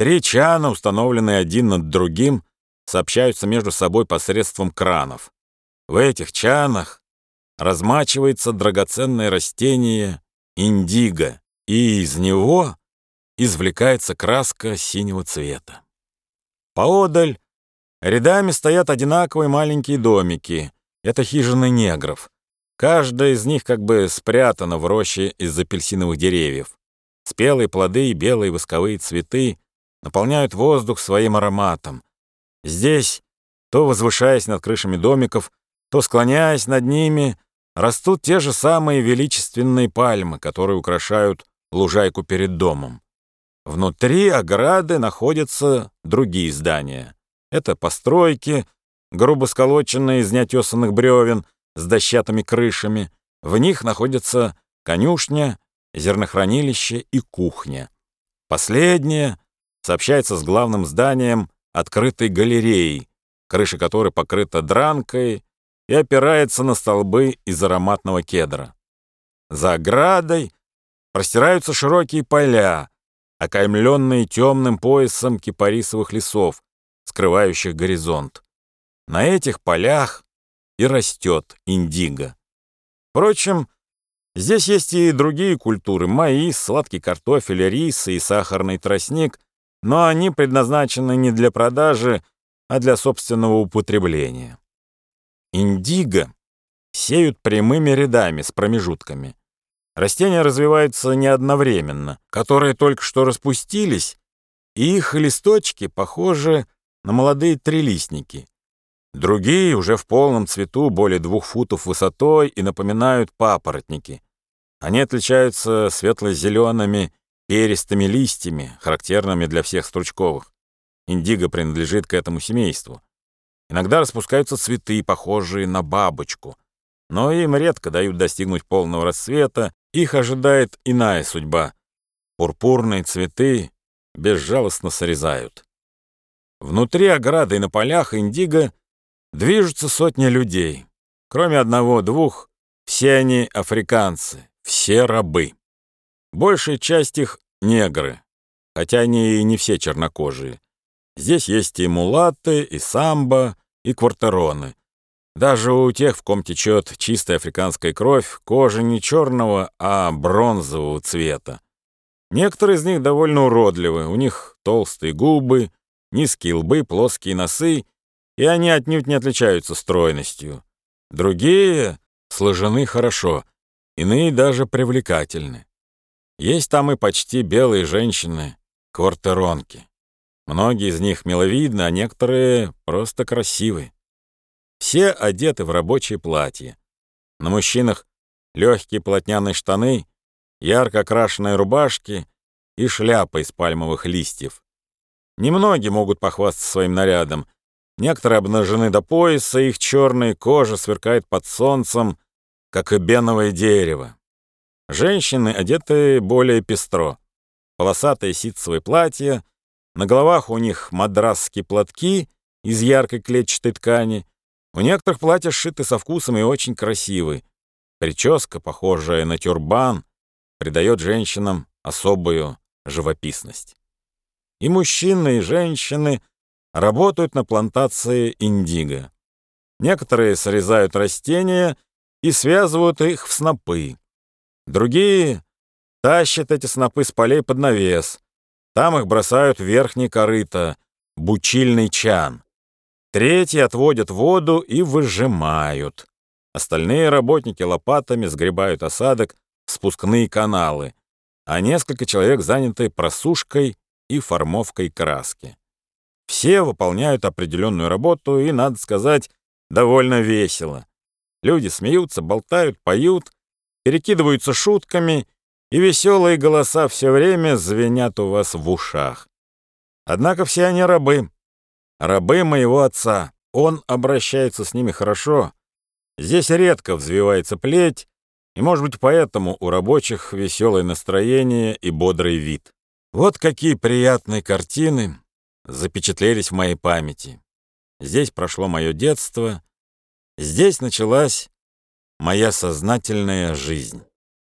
Три чана, установленные один над другим, сообщаются между собой посредством кранов. В этих чанах размачивается драгоценное растение индиго, и из него извлекается краска синего цвета. Поодаль рядами стоят одинаковые маленькие домики. Это хижины негров. Каждая из них как бы спрятана в роще из апельсиновых деревьев. Спелые плоды и белые восковые цветы наполняют воздух своим ароматом. Здесь, то возвышаясь над крышами домиков, то склоняясь над ними, растут те же самые величественные пальмы, которые украшают лужайку перед домом. Внутри ограды находятся другие здания. Это постройки, грубо сколоченные из неотесанных бревен, с дощатыми крышами. В них находятся конюшня, зернохранилище и кухня. Последнее сообщается с главным зданием открытой галереей, крыша которой покрыта дранкой и опирается на столбы из ароматного кедра. За оградой простираются широкие поля, окаймленные темным поясом кипарисовых лесов, скрывающих горизонт. На этих полях и растет индиго. Впрочем, здесь есть и другие культуры — маис, сладкий картофель, рис и сахарный тростник, но они предназначены не для продажи, а для собственного употребления. Индиго сеют прямыми рядами с промежутками. Растения развиваются не одновременно, которые только что распустились, и их листочки похожи на молодые трилистники. Другие уже в полном цвету, более двух футов высотой и напоминают папоротники. Они отличаются светло-зелеными перистыми листьями, характерными для всех стручковых. Индиго принадлежит к этому семейству. Иногда распускаются цветы, похожие на бабочку, но им редко дают достигнуть полного расцвета, их ожидает иная судьба. Пурпурные цветы безжалостно срезают. Внутри ограды и на полях индиго Движутся сотни людей. Кроме одного-двух, все они африканцы, все рабы. Большая часть их — негры, хотя они и не все чернокожие. Здесь есть и мулаты, и самбо, и квартероны. Даже у тех, в ком течет чистая африканская кровь, кожа не черного, а бронзового цвета. Некоторые из них довольно уродливы, у них толстые губы, низкие лбы, плоские носы и они отнюдь не отличаются стройностью. Другие сложены хорошо, иные даже привлекательны. Есть там и почти белые женщины, квартеронки. Многие из них миловидны, а некоторые просто красивы. Все одеты в рабочие платья. На мужчинах легкие плотняные штаны, ярко окрашенные рубашки и шляпа из пальмовых листьев. Немногие могут похвастаться своим нарядом, Некоторые обнажены до пояса, их черная кожа сверкает под солнцем, как и беновое дерево. Женщины одеты более пестро. Полосатые ситцевые платья, на головах у них мадрасские платки из яркой клетчатой ткани. У некоторых платья сшиты со вкусом и очень красивы. Прическа, похожая на тюрбан, придает женщинам особую живописность. И мужчины, и женщины работают на плантации индиго. Некоторые срезают растения и связывают их в снопы. Другие тащат эти снопы с полей под навес. Там их бросают в верхний корыто, бучильный чан. Третьи отводят воду и выжимают. Остальные работники лопатами сгребают осадок в спускные каналы, а несколько человек заняты просушкой и формовкой краски. Все выполняют определенную работу и, надо сказать, довольно весело. Люди смеются, болтают, поют, перекидываются шутками, и веселые голоса все время звенят у вас в ушах. Однако все они рабы. Рабы моего отца. Он обращается с ними хорошо. Здесь редко взвивается плеть, и, может быть, поэтому у рабочих веселое настроение и бодрый вид. Вот какие приятные картины запечатлелись в моей памяти. Здесь прошло мое детство, здесь началась моя сознательная жизнь.